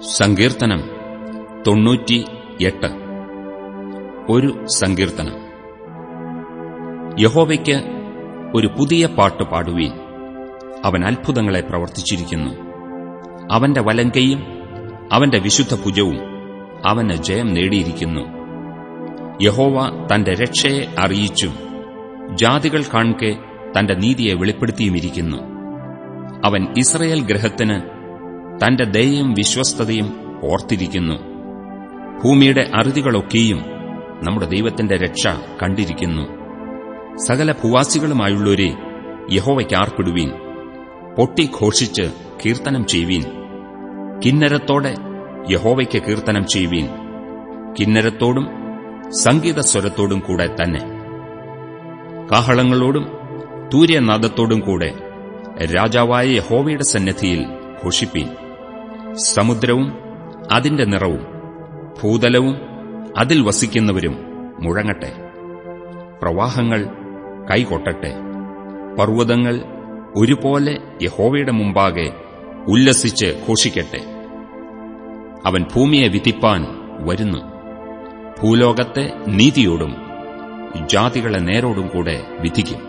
സങ്കീർത്തനം തൊണ്ണൂറ്റി എട്ട് ഒരു സങ്കീർത്തനം. യഹോവയ്ക്ക് ഒരു പുതിയ പാട്ട് പാടുവീൻ. അവൻ അത്ഭുതങ്ങളെ പ്രവർത്തിച്ചിരിക്കുന്നു. അവന്റെ വലങ്കയും അവന്റെ വിശുദ്ധ ഭുജവും അവന് ജയം നേടിയിരിക്കുന്നു. യഹോവ തന്റെ രക്ഷയെ അറിയിച്ചും ജാതികൾ കാൺകെ തന്റെ നീതിയെ വെളിപ്പെടുത്തിയുമിരിക്കുന്നു. അവൻ ഇസ്രയേൽ ഗ്രഹത്തിന് തന്റെ ദയയും വിശ്വസ്തതയും ഓർത്തിരിക്കുന്നു. ഭൂമിയുടെ അറുതികളൊക്കെയും നമ്മുടെ ദൈവത്തിന്റെ രക്ഷ കണ്ടിരിക്കുന്നു. സകല ഭൂവാസികളുമായുള്ളവരെ യഹോവയ്ക്കാർപ്പിടുവീൻ പൊട്ടിഘോഷിച്ച് കീർത്തനം ചെയ്യുവീൻ. കിന്നരത്തോടെ യഹോവയ്ക്ക് കീർത്തനം ചെയ്യുവീൻ. കിന്നരത്തോടും സംഗീതസ്വരത്തോടും കൂടെ തന്നെ. കാഹളങ്ങളോടും തൂര്യനാദത്തോടും കൂടെ രാജാവായ യഹോവയുടെ സന്നിധിയിൽ ഘോഷിപ്പീൻ. സമുദ്രവും അതിന്റെ നിറവും ഭൂതലവും അതിൽ വസിക്കുന്നവരും മുഴങ്ങട്ടെ. പ്രവാഹങ്ങൾ കൈകൊട്ടട്ടെ. പർവതങ്ങൾ ഒരുപോലെ യഹോവയുടെ മുമ്പാകെ ഉല്ലസിച്ച് ഘോഷിക്കട്ടെ. അവൻ ഭൂമിയെ വിധിപ്പാൻ വരുന്നു. ഭൂലോകത്തെ നീതിയോടും ജാതികളെ നേരോടും കൂടെ വിധിക്കും.